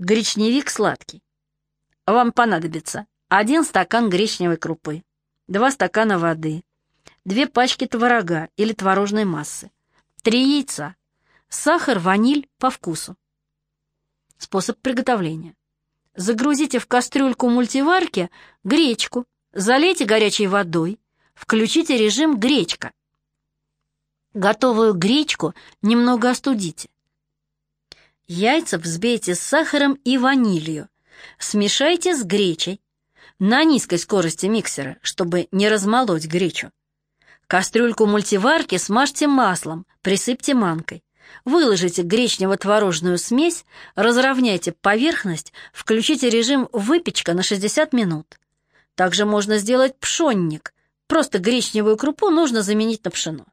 Гречневик сладкий. Вам понадобится один стакан гречневой крупы, два стакана воды, две пачки творога или творожной массы, три яйца, сахар, ваниль по вкусу. Способ приготовления. Загрузите в кастрюльку мультиварки гречку, залейте горячей водой, включите режим гречка. Готовую гречку немного остудите. Яйца взбейте с сахаром и ванилью. Смешайте с гречей на низкой скорости миксера, чтобы не размолоть гречу. Кастрюльку мультиварки смажьте маслом, присыпьте манкой. Выложите гречнево-творожную смесь, разровняйте поверхность, включите режим выпечка на 60 минут. Также можно сделать пшенник. Просто гречневую крупу нужно заменить на пшено.